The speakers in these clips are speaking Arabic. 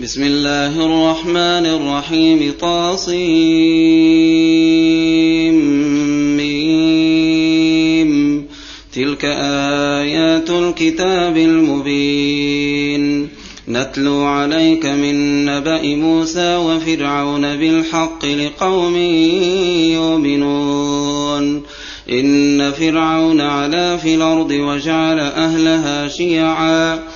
بسم الله الرحمن الرحيم طاصيم تلك آيات الكتاب المبين. نتلو عليك من نبأ موسى وفرعون بالحق لقوم يؤمنون. إن فرعون علا في الأرض وجعل أهلها شيعا.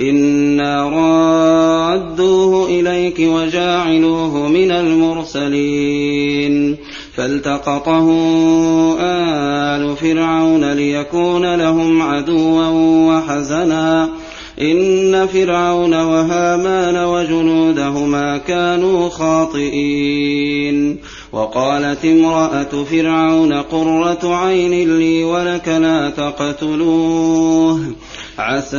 إنا رادوه إليك وجاعلوه من المرسلين فالتقطه آل فرعون ليكون لهم عدوا وحزنا إن فرعون وهامان وجنودهما كانوا خاطئين وقالت امرأة فرعون قرة عين لي ولك لا تقتلوه عسى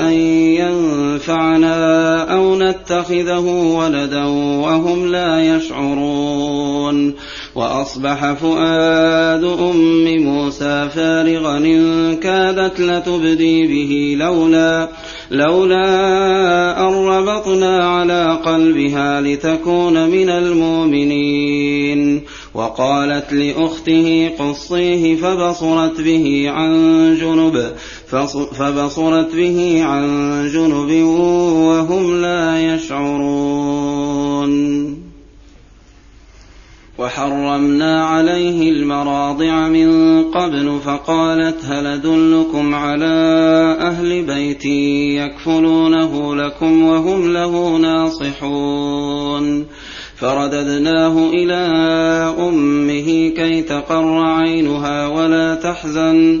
أن ينفعنا أو نتخذه ولدا وهم لا يشعرون. وأصبح فؤاد أم موسى فارغا إن كادت لتبدي به لولا لولا أن ربطنا على قلبها لتكون من المؤمنين. وقالت لأخته قصيه فبصرت به عن جنب فبصرت به عن جنب وهم لا يشعرون. وحرمنا عليه المراضع من قبل فقالت هل أدلكم على أهل بيت يكفلونه لكم وهم له ناصحون. فرددناه إلى أمه كي تقر عينها ولا تحزن.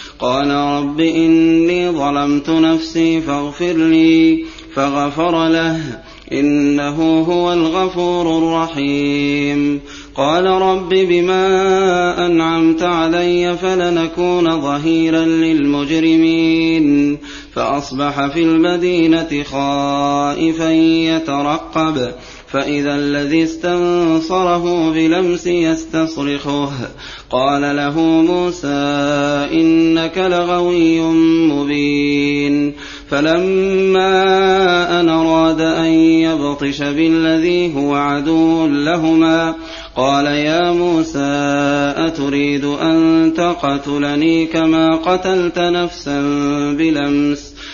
قال رب إني ظلمت نفسي فاغفر لي فغفر له إنه هو الغفور الرحيم. قال رب بما أنعمت علي فلنكون ظهيرا للمجرمين. فأصبح في المدينة خائفا يترقب. فإذا الذي استنصره بلمس يستصرخه. قال له موسى إنك لغوي مبين. فلما أن أراد أن يبطش بالذي هو عدو لهما قال يا موسى أتريد أن تقتلني كما قتلت نفسا بلمس؟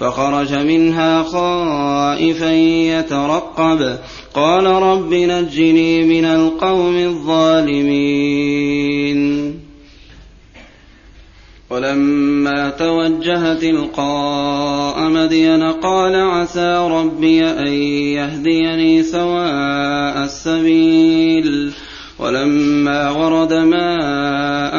فخرج منها خائفا يترقب. قال رب نجني من القوم الظالمين. ولما توجه تلقاء مدين قال عسى ربي أن يهديني سواء السبيل. ولما ورد ماء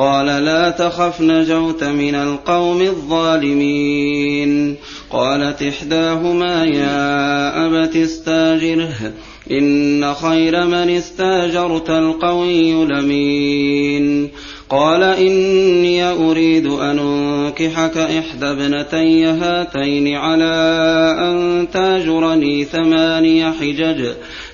قال لا تخف نجوت من القوم الظالمين. قالت إحداهما يا أبت استاجره إن خير من استاجرت القوي لمين قال إني أريد أن أنكحك إحدى ابنتي هاتين على أن تاجرني ثماني حجج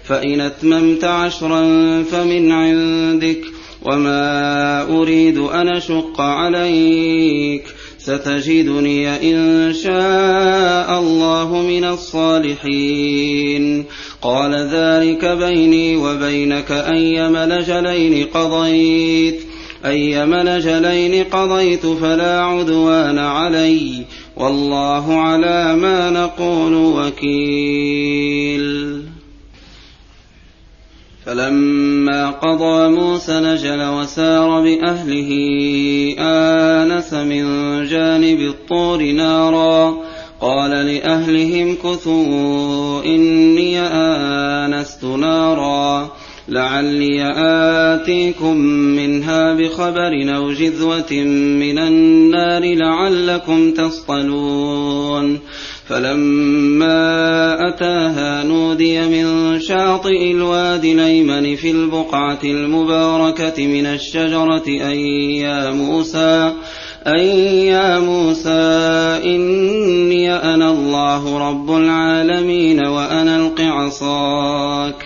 فإن أتممت عشرا فمن عندك. وما أريد أن أشق عليك ستجدني إن شاء الله من الصالحين قال ذلك بيني وبينك أيما لجلين قضيت أيما نجلين قضيت فلا عدوان علي والله على ما نقول وكيل فلما قضى موسى نجل وسار بأهله آنس من جانب الطور نارا. قال لأهلهم كثوا إني آنست نارا. لعلي آتيكم منها بخبر أو جذوة من النار لعلكم تصطلون. فلما أتاها نودي من شاطئ الوادي الأيمن في البقعة المباركة من الشجرة أي يا موسى أي يا موسى إني أنا الله رب العالمين وأنا ألق عصاك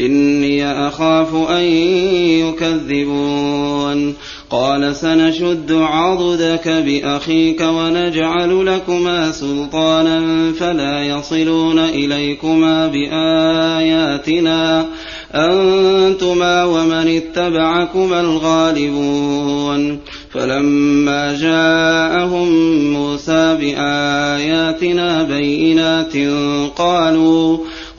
إني أخاف أن يكذبون. قال سنشد عضدك بأخيك ونجعل لكما سلطانا فلا يصلون إليكما بآياتنا. أنتما ومن اتبعكما الغالبون. فلما جاءهم موسى بآياتنا بينات قالوا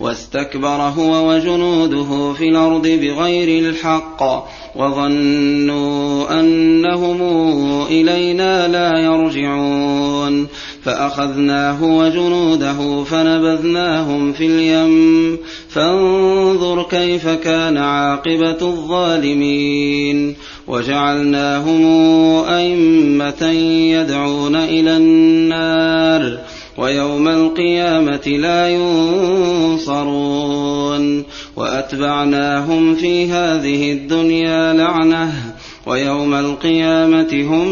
واستكبر هو وجنوده في الأرض بغير الحق وظنوا أنهم إلينا لا يرجعون فأخذناه وجنوده فنبذناهم في اليم فانظر كيف كان عاقبة الظالمين وجعلناهم أئمة يدعون إلى النار ويوم القيامة لا ينصرون وأتبعناهم في هذه الدنيا لعنة ويوم القيامة هم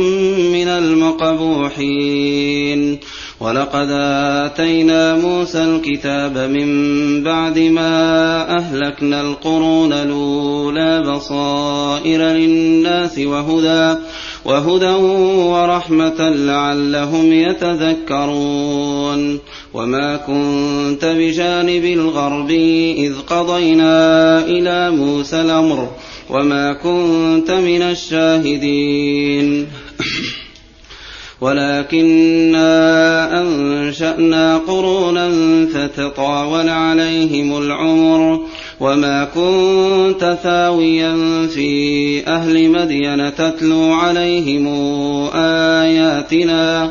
من المقبوحين. ولقد آتينا موسى الكتاب من بعد ما أهلكنا القرون الأولى بصائر للناس وهدى وهدى ورحمة لعلهم يتذكرون. وما كنت بجانب الغرب إذ قضينا إلى موسى الأمر وما كنت من الشاهدين ولكنا أنشأنا قرونا فتطاول عليهم العمر وما كنت ثاويا في أهل مدين تتلو عليهم آياتنا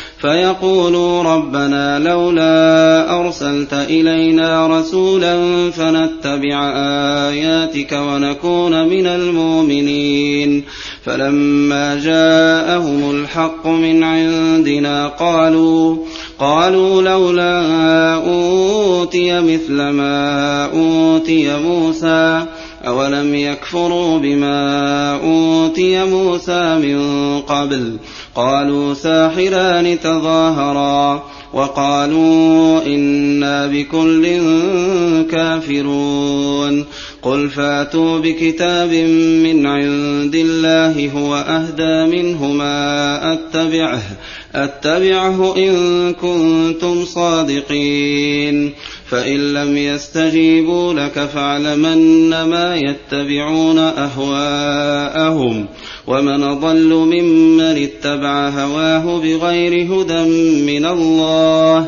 فيقولوا ربنا لولا أرسلت إلينا رسولا فنتبع آياتك ونكون من المؤمنين. فلما جاءهم الحق من عندنا قالوا قالوا لولا أوتي مثل ما أوتي موسى أولم يكفروا بما أوتي موسى من قبل؟ قالوا ساحران تظاهرا وقالوا إنا بكل كافرون قل فاتوا بكتاب من عند الله هو أهدى منهما أتبعه أتبعه إن كنتم صادقين. فإن لم يستجيبوا لك فاعلمن ما يتبعون أهواءهم. ومن ضل ممن اتبع هواه بغير هدى من الله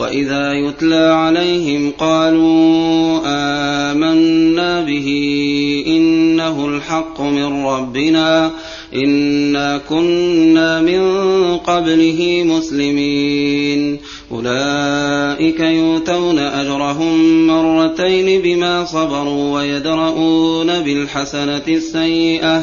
وإذا يتلى عليهم قالوا آمنا به إنه الحق من ربنا إنا كنا من قبله مسلمين أولئك يؤتون أجرهم مرتين بما صبروا ويدرؤون بالحسنة السيئة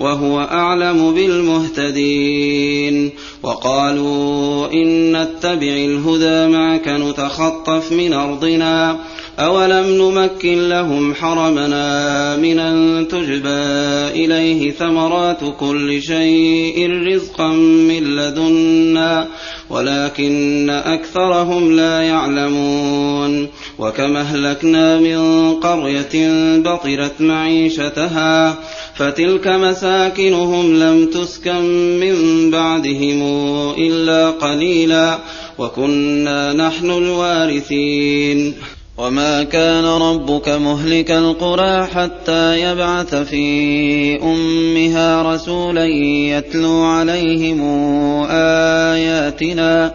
وهو أعلم بالمهتدين. وقالوا إن نتبع الهدى معك نتخطف من أرضنا. أولم نمكن لهم حرمنا من أن تجبى إليه ثمرات كل شيء رزقا من لدنا. ولكن أكثرهم لا يعلمون. وكم أهلكنا من قرية بطرت معيشتها فتلك مساكنهم لم تسكن من بعدهم إلا قليلا وكنا نحن الوارثين. وما كان ربك مهلك القرى حتى يبعث في أمها رسولا يتلو عليهم آياتنا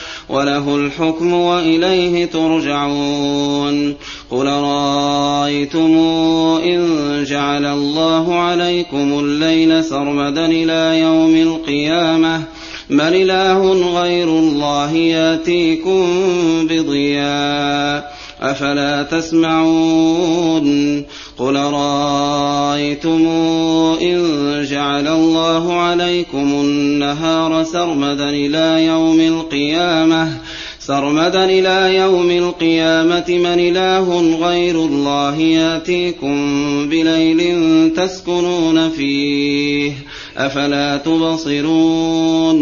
وله الحكم وإليه ترجعون. قل رايتم إن جعل الله عليكم الليل سرمدا إلى يوم القيامة؟ من إله غير الله يأتيكم بضياء. أفلا تسمعون؟ قل رأيتم إن جعل الله عليكم النهار سرمدا إلى يوم القيامة. سرمدا إلى يوم القيامة من إله غير الله يأتيكم بليل تسكنون فيه. أفلا تبصرون؟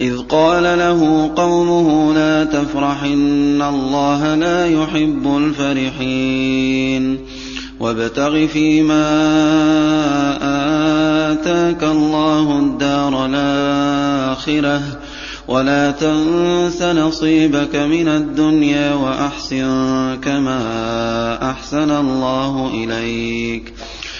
إذ قال له قومه لا تفرح إن الله لا يحب الفرحين. وابتغ فيما آتاك الله الدار الآخرة ولا تنس نصيبك من الدنيا وأحسن كما أحسن الله إليك.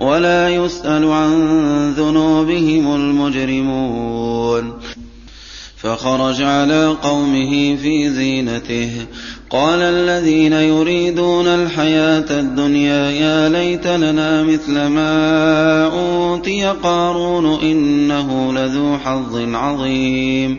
ولا يسأل عن ذنوبهم المجرمون. فخرج على قومه في زينته. قال الذين يريدون الحياة الدنيا يا ليت لنا مثل ما أوتي قارون إنه لذو حظ عظيم.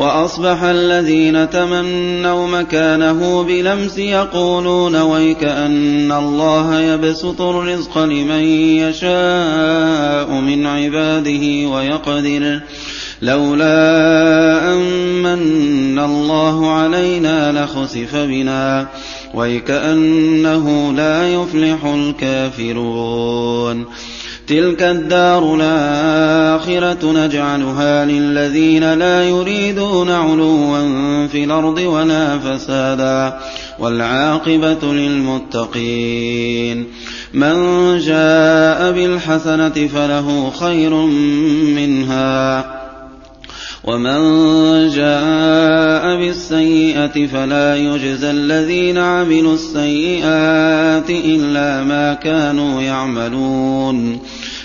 وأصبح الذين تمنوا مكانه بلمس يقولون ويك أن الله يبسط الرزق لمن يشاء من عباده ويقدر. لولا أن الله علينا لخسف بنا ويكأنه لا يفلح الكافرون. تلك الدار الآخرة نجعلها للذين لا يريدون علوا في الأرض ولا فسادا والعاقبة للمتقين من جاء بالحسنة فله خير منها ومن جاء بالسيئة فلا يجزى الذين عملوا السيئات إلا ما كانوا يعملون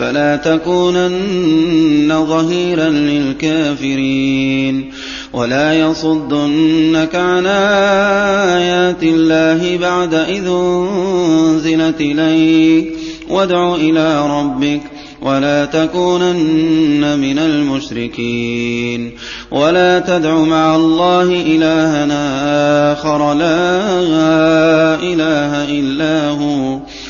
فلا تكونن ظهيرا للكافرين. ولا يصدنك عن آيات الله بعد إذ أنزلت إليك. وادع إلى ربك ولا تكونن من المشركين. ولا تدع مع الله إلها آخر. لا إله إلا هو.